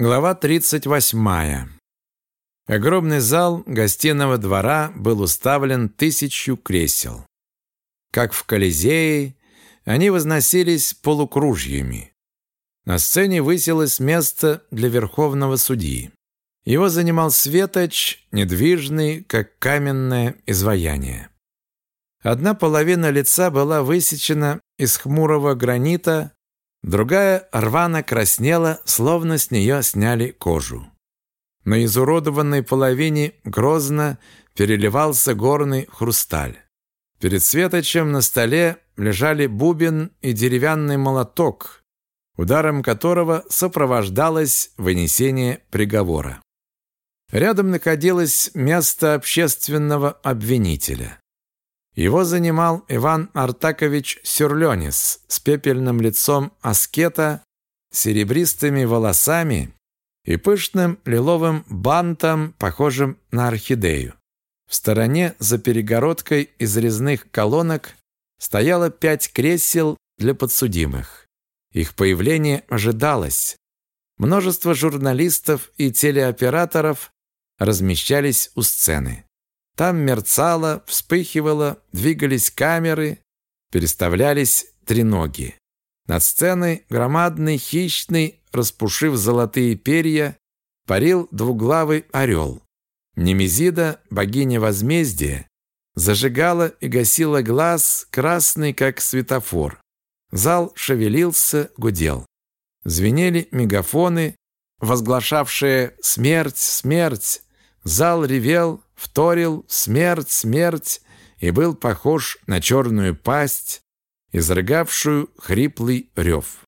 Глава 38. Огромный зал гостиного двора был уставлен тысячу кресел. Как в Колизее, они возносились полукружьями. На сцене высилось место для верховного судьи. Его занимал светоч, недвижный, как каменное изваяние. Одна половина лица была высечена из хмурого гранита, Другая рвано краснела, словно с нее сняли кожу. На изуродованной половине грозно переливался горный хрусталь. Перед светочем на столе лежали бубен и деревянный молоток, ударом которого сопровождалось вынесение приговора. Рядом находилось место общественного обвинителя. Его занимал Иван Артакович Сюрленис с пепельным лицом аскета, серебристыми волосами и пышным лиловым бантом, похожим на орхидею. В стороне за перегородкой из резных колонок стояло пять кресел для подсудимых. Их появление ожидалось. Множество журналистов и телеоператоров размещались у сцены. Там мерцало, вспыхивало, двигались камеры, переставлялись треноги. Над сценой громадный хищный, распушив золотые перья, парил двуглавый орел. Немезида, богиня возмездия, зажигала и гасила глаз, красный, как светофор. Зал шевелился, гудел. Звенели мегафоны, возглашавшие «Смерть! Смерть!». Зал ревел, вторил «Смерть! Смерть!» и был похож на черную пасть, изрыгавшую хриплый рев.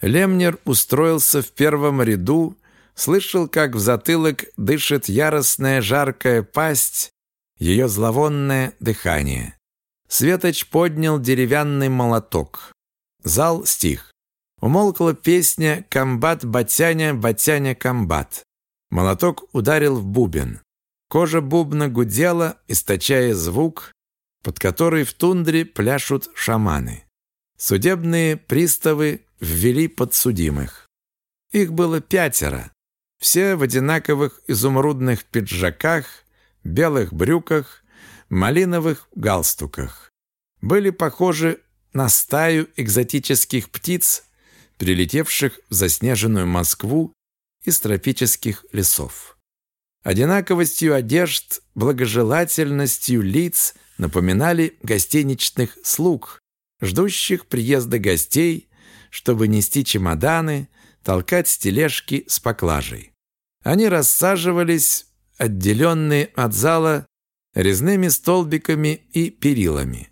Лемнер устроился в первом ряду, слышал, как в затылок дышит яростная жаркая пасть, ее зловонное дыхание. Светоч поднял деревянный молоток. Зал стих. Умолкла песня «Комбат Батяня, Батяня комбат». Молоток ударил в бубен. Кожа бубна гудела, источая звук, под который в тундре пляшут шаманы. Судебные приставы ввели подсудимых. Их было пятеро. Все в одинаковых изумрудных пиджаках, белых брюках, малиновых галстуках. Были похожи на стаю экзотических птиц, прилетевших в заснеженную Москву из тропических лесов. Одинаковостью одежд, благожелательностью лиц напоминали гостиничных слуг, ждущих приезда гостей, чтобы нести чемоданы, толкать тележки с поклажей. Они рассаживались, отделенные от зала резными столбиками и перилами.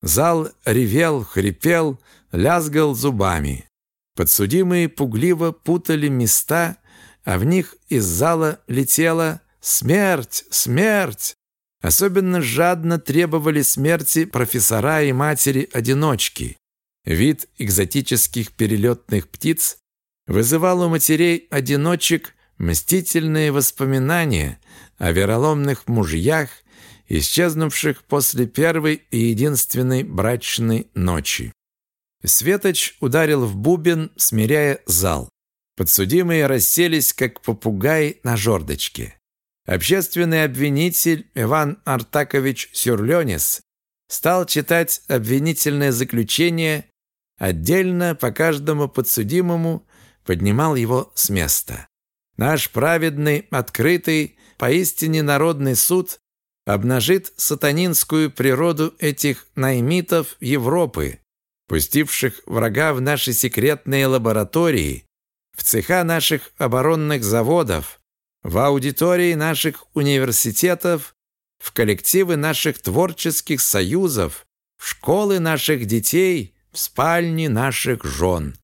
Зал ревел, хрипел, лязгал зубами. Подсудимые пугливо путали места а в них из зала летела «Смерть! Смерть!». Особенно жадно требовали смерти профессора и матери-одиночки. Вид экзотических перелетных птиц вызывал у матерей-одиночек мстительные воспоминания о вероломных мужьях, исчезнувших после первой и единственной брачной ночи. Светоч ударил в бубен, смиряя зал. Подсудимые расселись, как попугаи на жердочке. Общественный обвинитель Иван Артакович Сюрленис стал читать обвинительное заключение, отдельно по каждому подсудимому поднимал его с места. Наш праведный, открытый, поистине народный суд обнажит сатанинскую природу этих наймитов Европы, пустивших врага в наши секретные лаборатории, в цеха наших оборонных заводов, в аудитории наших университетов, в коллективы наших творческих союзов, в школы наших детей, в спальни наших жен,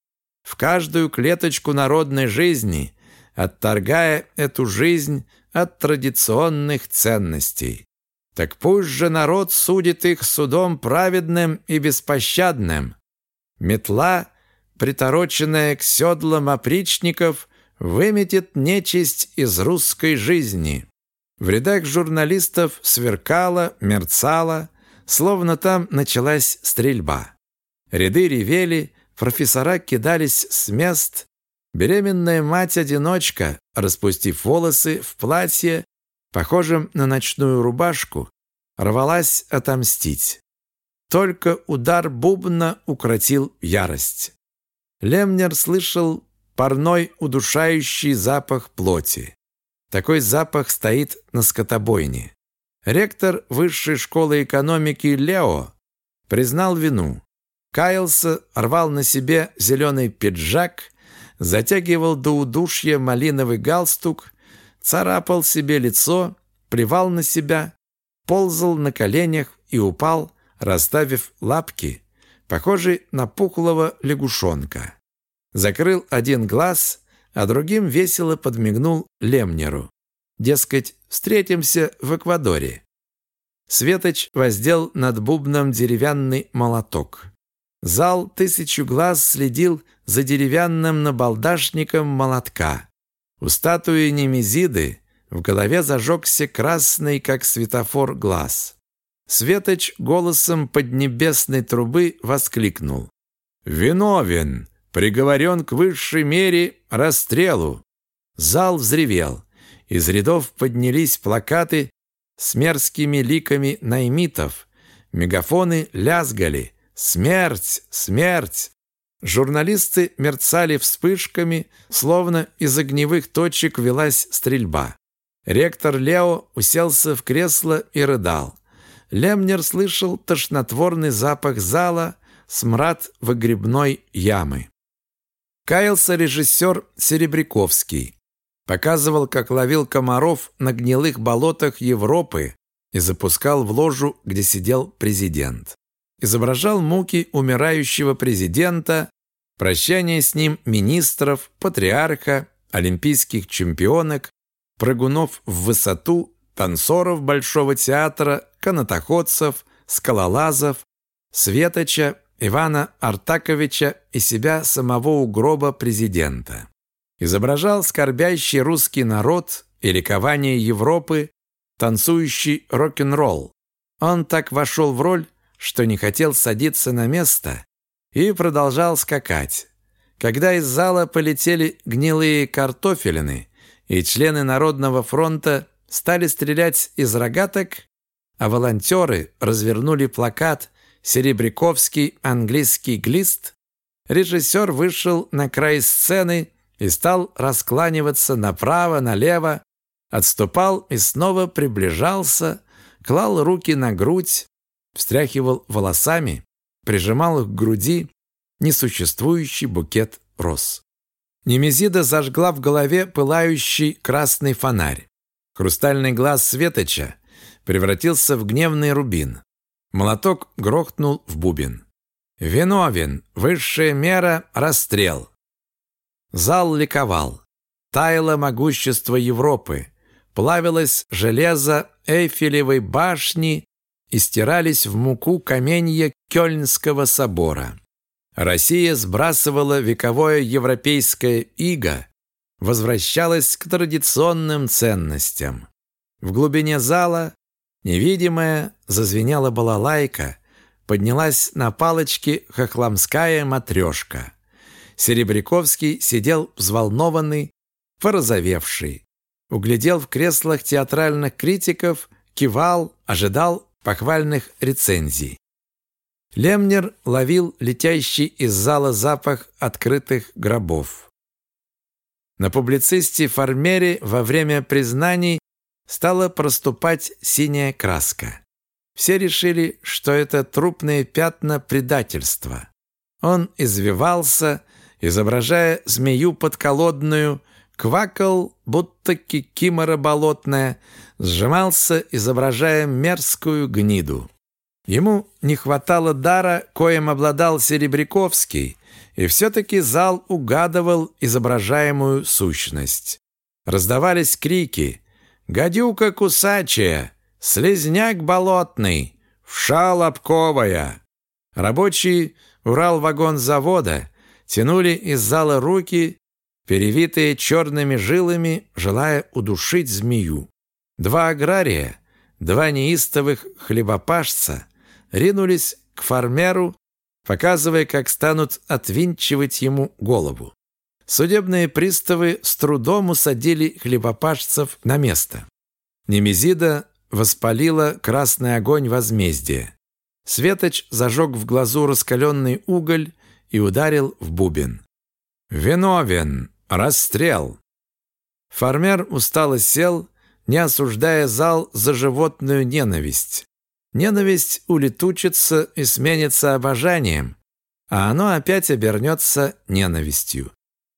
в каждую клеточку народной жизни, отторгая эту жизнь от традиционных ценностей. Так пусть же народ судит их судом праведным и беспощадным. Метла – притороченная к седлам опричников, выметит нечисть из русской жизни. В рядах журналистов сверкало, мерцало, словно там началась стрельба. Ряды ревели, профессора кидались с мест, Беременная мать-одиночка, распустив волосы в платье, похожем на ночную рубашку, рвалась отомстить. Только удар бубна укротил ярость. Лемнер слышал парной удушающий запах плоти. Такой запах стоит на скотобойне. Ректор высшей школы экономики Лео признал вину. Каялся, рвал на себе зеленый пиджак, затягивал до удушья малиновый галстук, царапал себе лицо, плевал на себя, ползал на коленях и упал, расставив лапки, похожий на пухлого лягушонка. Закрыл один глаз, а другим весело подмигнул Лемнеру. Дескать, встретимся в Эквадоре. Светоч воздел над бубном деревянный молоток. Зал тысячу глаз следил за деревянным набалдашником молотка. У статуи Немезиды в голове зажегся красный, как светофор, глаз. Светоч голосом поднебесной трубы воскликнул. «Виновен! Приговорен к высшей мере расстрелу!» Зал взревел. Из рядов поднялись плакаты с мерзкими ликами наймитов. Мегафоны лязгали. «Смерть! Смерть!» Журналисты мерцали вспышками, словно из огневых точек велась стрельба. Ректор Лео уселся в кресло и рыдал. Лемнер слышал тошнотворный запах зала, смрад выгребной ямы. Каялся режиссер Серебряковский. Показывал, как ловил комаров на гнилых болотах Европы и запускал в ложу, где сидел президент. Изображал муки умирающего президента, прощание с ним министров, патриарха, олимпийских чемпионок, прыгунов в высоту, танцоров Большого театра, канатоходцев, скалолазов, Светоча, Ивана Артаковича и себя самого у гроба президента изображал скорбящий русский народ и ликование Европы, танцующий рок-н-ролл. Он так вошел в роль, что не хотел садиться на место и продолжал скакать. Когда из зала полетели гнилые картофелины, и члены Народного фронта стали стрелять из рогаток, а волонтеры развернули плакат «Серебряковский английский глист», режиссер вышел на край сцены и стал раскланиваться направо-налево, отступал и снова приближался, клал руки на грудь, встряхивал волосами, прижимал их к груди несуществующий букет роз. Немезида зажгла в голове пылающий красный фонарь. Хрустальный глаз Светоча превратился в гневный рубин. Молоток грохнул в бубен. «Виновен! Высшая мера – расстрел!» Зал ликовал. Таяло могущество Европы. Плавилось железо Эйфелевой башни и стирались в муку каменья Кёльнского собора. Россия сбрасывала вековое европейское иго, возвращалась к традиционным ценностям. В глубине зала невидимая зазвенела балалайка, поднялась на палочке хохламская матрешка. Серебряковский сидел взволнованный, порозовевший. Углядел в креслах театральных критиков, кивал, ожидал похвальных рецензий. Лемнер ловил летящий из зала запах открытых гробов. На публицисте Фармере во время признаний стала проступать синяя краска. Все решили, что это трупные пятна предательства. Он извивался, изображая змею подколодную, квакал, будто кикимора болотная, сжимался, изображая мерзкую гниду. Ему не хватало дара, коим обладал Серебряковский, и все-таки зал угадывал изображаемую сущность. Раздавались крики «Гадюка кусачая! Слезняк болотный! Вша лобковая!» Рабочие Урал-вагон-завода тянули из зала руки, перевитые черными жилами, желая удушить змею. Два агрария, два неистовых хлебопашца ринулись к фармеру, показывая, как станут отвинчивать ему голову. Судебные приставы с трудом усадили хлебопашцев на место. Немезида воспалила красный огонь возмездия. Светоч зажег в глазу раскаленный уголь и ударил в бубен. «Виновен! Расстрел!» Фармер устало сел, не осуждая зал за животную ненависть. Ненависть улетучится и сменится обожанием, а оно опять обернется ненавистью.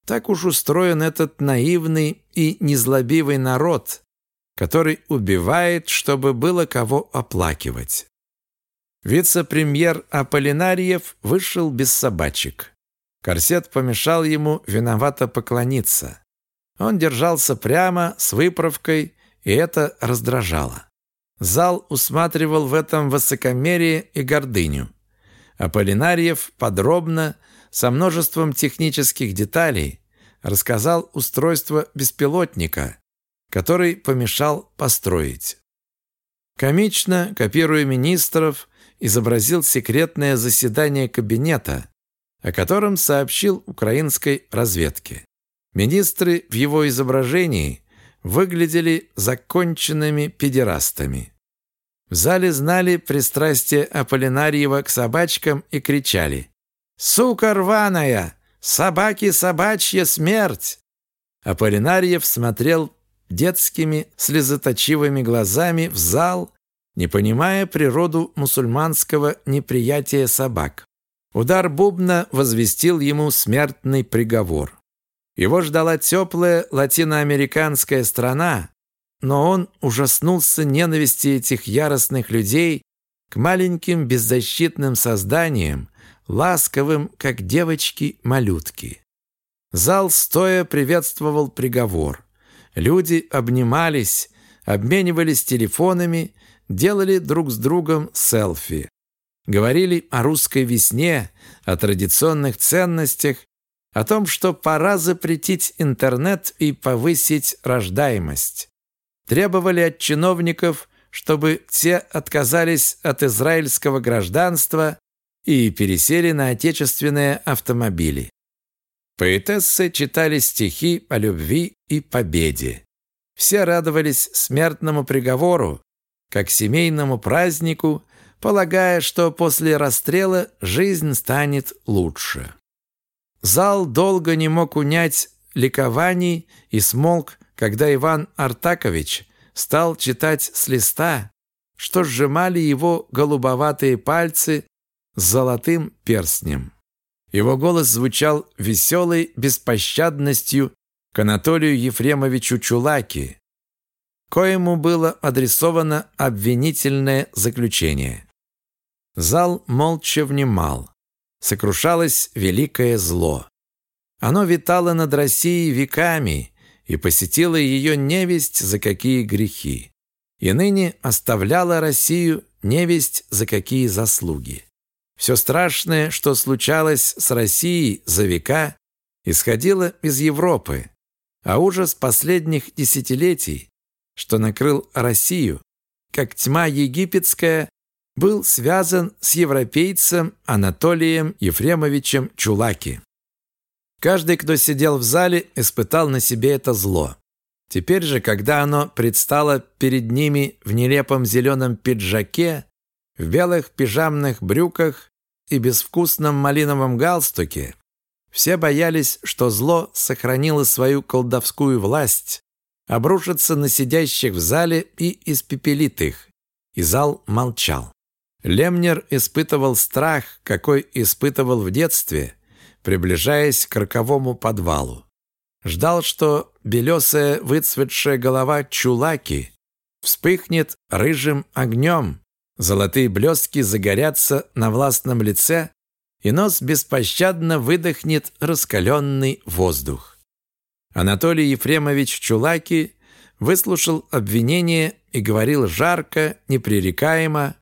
Так уж устроен этот наивный и незлобивый народ, который убивает, чтобы было кого оплакивать. Вице-премьер Аполлинарьев вышел без собачек. Корсет помешал ему виновато поклониться. Он держался прямо, с выправкой, и это раздражало. Зал усматривал в этом высокомерие и гордыню. Аполлинарьев подробно, со множеством технических деталей, рассказал устройство беспилотника, который помешал построить. Комично, копируя министров, изобразил секретное заседание кабинета, о котором сообщил украинской разведке. Министры в его изображении выглядели законченными педерастами. В зале знали пристрастие Аполлинарьева к собачкам и кричали «Сука рваная! Собаки собачья смерть!» Аполлинарьев смотрел детскими слезоточивыми глазами в зал, не понимая природу мусульманского неприятия собак. Удар бубна возвестил ему смертный приговор. Его ждала теплая латиноамериканская страна, но он ужаснулся ненависти этих яростных людей к маленьким беззащитным созданиям, ласковым, как девочки-малютки. Зал стоя приветствовал приговор. Люди обнимались, обменивались телефонами, делали друг с другом селфи. Говорили о русской весне, о традиционных ценностях, о том, что пора запретить интернет и повысить рождаемость. Требовали от чиновников, чтобы те отказались от израильского гражданства и пересели на отечественные автомобили. Поэтессы читали стихи о любви и победе. Все радовались смертному приговору, как семейному празднику, полагая, что после расстрела жизнь станет лучше. Зал долго не мог унять ликований и смолк, когда Иван Артакович стал читать с листа, что сжимали его голубоватые пальцы с золотым перстнем. Его голос звучал веселой беспощадностью к Анатолию Ефремовичу Чулаки, коему было адресовано обвинительное заключение. Зал молча внимал. Сокрушалось великое зло. Оно витало над Россией веками и посетило ее невесть за какие грехи. И ныне оставляло Россию невесть за какие заслуги. Все страшное, что случалось с Россией за века, исходило из Европы, а ужас последних десятилетий, что накрыл Россию, как тьма египетская, был связан с европейцем Анатолием Ефремовичем Чулаки. Каждый, кто сидел в зале, испытал на себе это зло. Теперь же, когда оно предстало перед ними в нелепом зеленом пиджаке, в белых пижамных брюках и безвкусном малиновом галстуке, все боялись, что зло сохранило свою колдовскую власть, обрушится на сидящих в зале и испепелит их. И зал молчал. Лемнер испытывал страх, какой испытывал в детстве, приближаясь к роковому подвалу. Ждал, что белесая выцветшая голова чулаки вспыхнет рыжим огнем, золотые блестки загорятся на властном лице, и нос беспощадно выдохнет раскаленный воздух. Анатолий Ефремович Чулаки выслушал обвинение и говорил жарко, непререкаемо,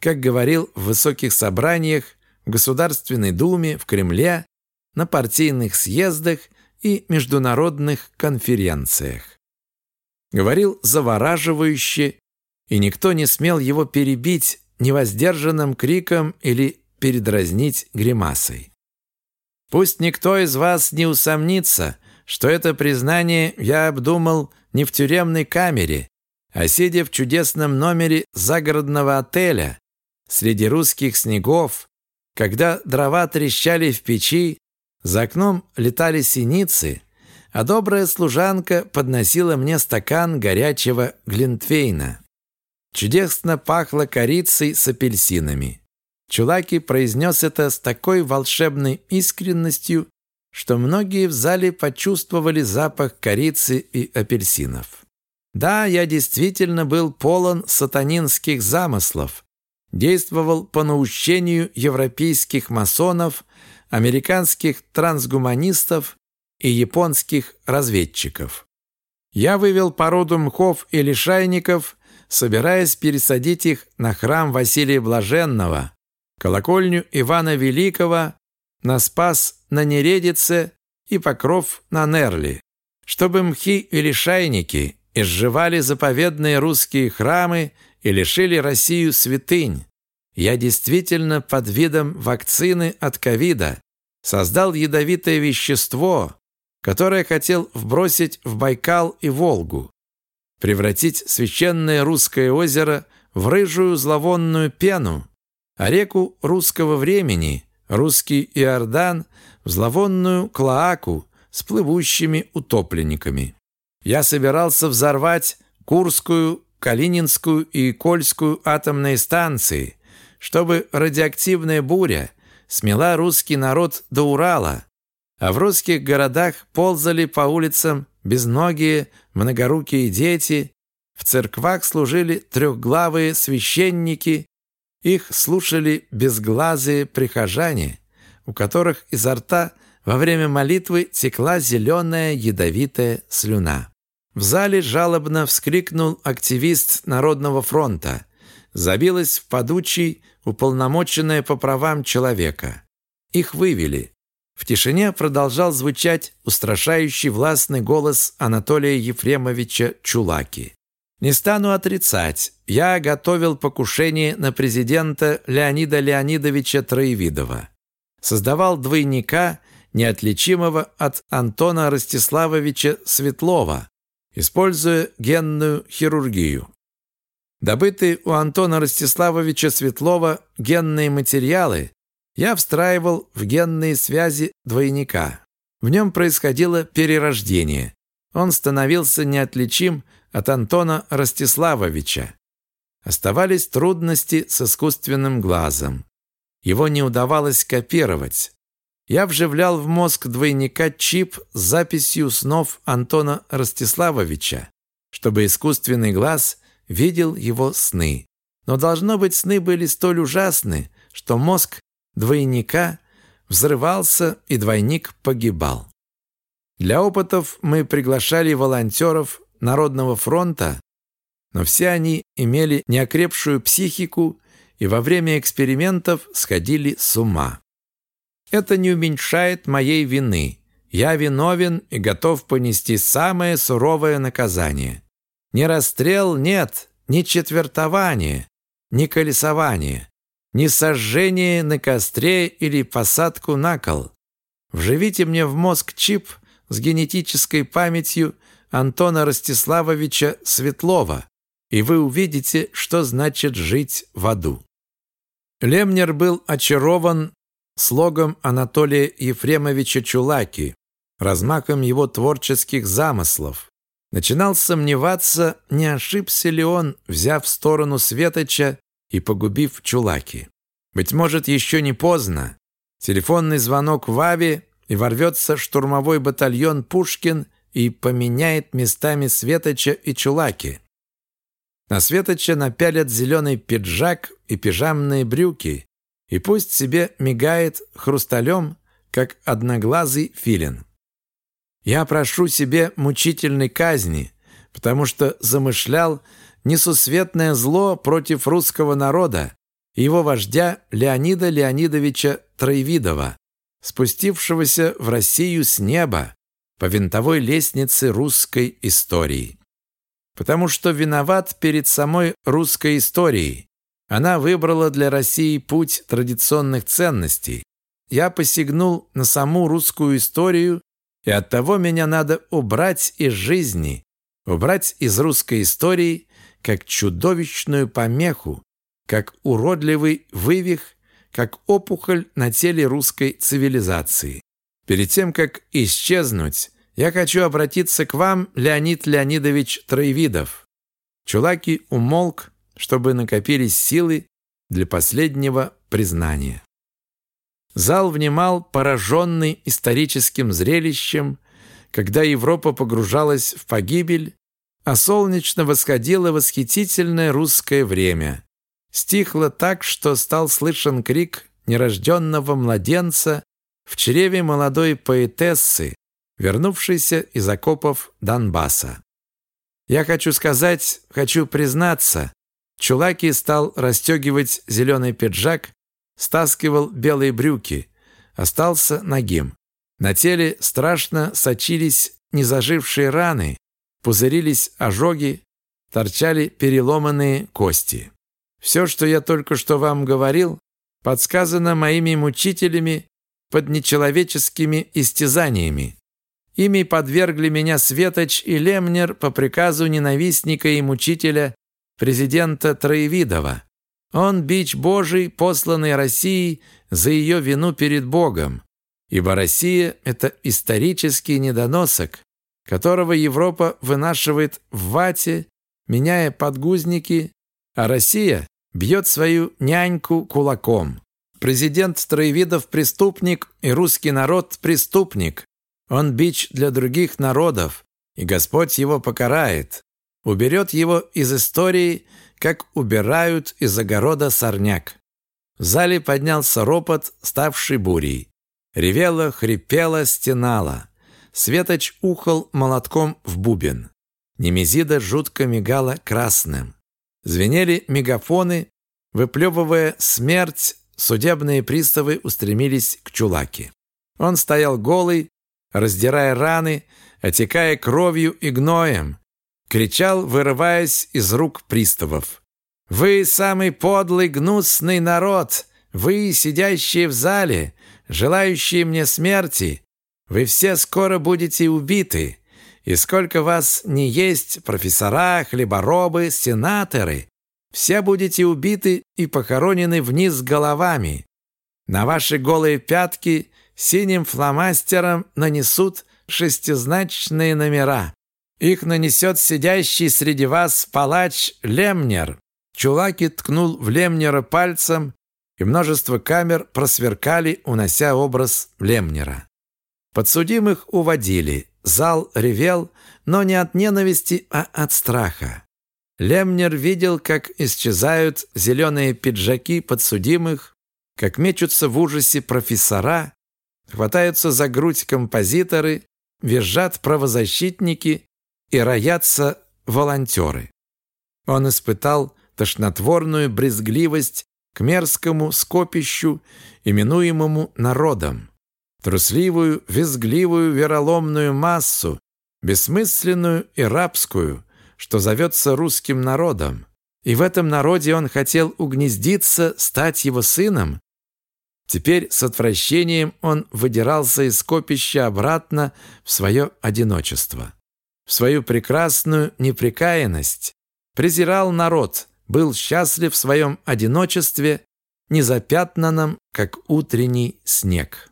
как говорил в высоких собраниях, в Государственной Думе, в Кремле, на партийных съездах и международных конференциях. Говорил завораживающе, и никто не смел его перебить невоздержанным криком или передразнить гримасой. Пусть никто из вас не усомнится, что это признание я обдумал не в тюремной камере, а сидя в чудесном номере загородного отеля, среди русских снегов, когда дрова трещали в печи, за окном летали синицы, а добрая служанка подносила мне стакан горячего глинтвейна. Чудесно пахло корицей с апельсинами. Чулаки произнес это с такой волшебной искренностью, что многие в зале почувствовали запах корицы и апельсинов. Да, я действительно был полон сатанинских замыслов, действовал по наущению европейских масонов, американских трансгуманистов и японских разведчиков. Я вывел породу мхов и лишайников, собираясь пересадить их на храм Василия Блаженного, колокольню Ивана Великого, на Спас на Нередице и Покров на Нерли, чтобы мхи и лишайники изживали заповедные русские храмы и лишили Россию святынь. Я действительно под видом вакцины от ковида создал ядовитое вещество, которое хотел вбросить в Байкал и Волгу, превратить священное русское озеро в рыжую зловонную пену, а реку русского времени, русский Иордан, в зловонную клоаку с плывущими утопленниками. Я собирался взорвать Курскую, Калининскую и Кольскую атомные станции, чтобы радиоактивная буря смела русский народ до Урала, а в русских городах ползали по улицам безногие, многорукие дети, в церквах служили трехглавые священники, их слушали безглазые прихожане, у которых изо рта во время молитвы текла зеленая ядовитая слюна. В зале жалобно вскрикнул активист Народного фронта. Забилась в подучий, уполномоченная по правам человека. Их вывели. В тишине продолжал звучать устрашающий властный голос Анатолия Ефремовича Чулаки. «Не стану отрицать, я готовил покушение на президента Леонида Леонидовича Троевидова. Создавал двойника, неотличимого от Антона Ростиславовича Светлова, используя генную хирургию. Добытые у Антона Ростиславовича Светлова генные материалы я встраивал в генные связи двойника. В нем происходило перерождение. Он становился неотличим от Антона Ростиславовича. Оставались трудности с искусственным глазом. Его не удавалось копировать. Я вживлял в мозг двойника чип с записью снов Антона Ростиславовича, чтобы искусственный глаз видел его сны. Но, должно быть, сны были столь ужасны, что мозг двойника взрывался, и двойник погибал. Для опытов мы приглашали волонтеров Народного фронта, но все они имели неокрепшую психику и во время экспериментов сходили с ума. Это не уменьшает моей вины. Я виновен и готов понести самое суровое наказание. Не расстрел нет, ни четвертование, ни колесование, ни сожжение на костре или посадку на кол. Вживите мне в мозг чип с генетической памятью Антона Ростиславовича Светлова, и вы увидите, что значит жить в аду. Лемнер был очарован слогом Анатолия Ефремовича Чулаки, размахом его творческих замыслов. Начинал сомневаться, не ошибся ли он, взяв сторону Светоча и погубив Чулаки. Быть может, еще не поздно. Телефонный звонок в Аве, и ворвется штурмовой батальон «Пушкин» и поменяет местами Светоча и Чулаки. На Светоча напялят зеленый пиджак и пижамные брюки, и пусть себе мигает хрусталем, как одноглазый филин. Я прошу себе мучительной казни, потому что замышлял несусветное зло против русского народа и его вождя Леонида Леонидовича Троевидова, спустившегося в Россию с неба по винтовой лестнице русской истории. Потому что виноват перед самой русской историей, она выбрала для России путь традиционных ценностей, я посягнул на саму русскую историю, и оттого меня надо убрать из жизни, убрать из русской истории как чудовищную помеху, как уродливый вывих, как опухоль на теле русской цивилизации. Перед тем, как исчезнуть, я хочу обратиться к вам, Леонид Леонидович Троевидов. Чулаки умолк, чтобы накопились силы для последнего признания. Зал внимал, пораженный историческим зрелищем, когда Европа погружалась в погибель, а солнечно восходило восхитительное русское время. Стихло так, что стал слышен крик нерожденного младенца в чреве молодой поэтессы, вернувшейся из окопов Донбасса. Я хочу сказать, хочу признаться, Чулаки стал расстегивать зеленый пиджак, стаскивал белые брюки, остался нагим. На теле страшно сочились незажившие раны, пузырились ожоги, торчали переломанные кости. Все, что я только что вам говорил, подсказано моими мучителями под нечеловеческими истязаниями. Ими подвергли меня Светоч и Лемнер по приказу ненавистника и мучителя президента Троевидова. Он бич Божий, посланный России за ее вину перед Богом. Ибо Россия – это исторический недоносок, которого Европа вынашивает в вате, меняя подгузники, а Россия бьет свою няньку кулаком. Президент Троевидов – преступник, и русский народ – преступник. Он бич для других народов, и Господь его покарает. Уберет его из истории, как убирают из огорода сорняк. В зале поднялся ропот, ставший бурей. Ревела, хрипела, стенала. Светоч ухал молотком в бубен. Немезида жутко мигала красным. Звенели мегафоны, выплевывая смерть, судебные приставы устремились к Чулаке. Он стоял голый, раздирая раны, отекая кровью и гноем, кричал, вырываясь из рук приставов. «Вы самый подлый, гнусный народ! Вы, сидящие в зале, желающие мне смерти! Вы все скоро будете убиты! И сколько вас не есть, профессора, хлеборобы, сенаторы, все будете убиты и похоронены вниз головами. На ваши голые пятки синим фломастером нанесут шестизначные номера. Их нанесет сидящий среди вас палач Лемнер. Чулаки ткнул в Лемнера пальцем, и множество камер просверкали, унося образ Лемнера. Подсудимых уводили. Зал ревел, но не от ненависти, а от страха. Лемнер видел, как исчезают зеленые пиджаки подсудимых, как мечутся в ужасе профессора, хватаются за грудь композиторы, визжат правозащитники и роятся волонтеры. Он испытал тошнотворную брезгливость к мерзкому скопищу, именуемому народом, трусливую, визгливую, вероломную массу, бессмысленную и рабскую, что зовется русским народом. И в этом народе он хотел угнездиться, стать его сыном. Теперь с отвращением он выдирался из скопища обратно в свое одиночество, свою прекрасную непрекаянность. Презирал народ, был счастлив в своем одиночестве, незапятнанном, как утренний снег.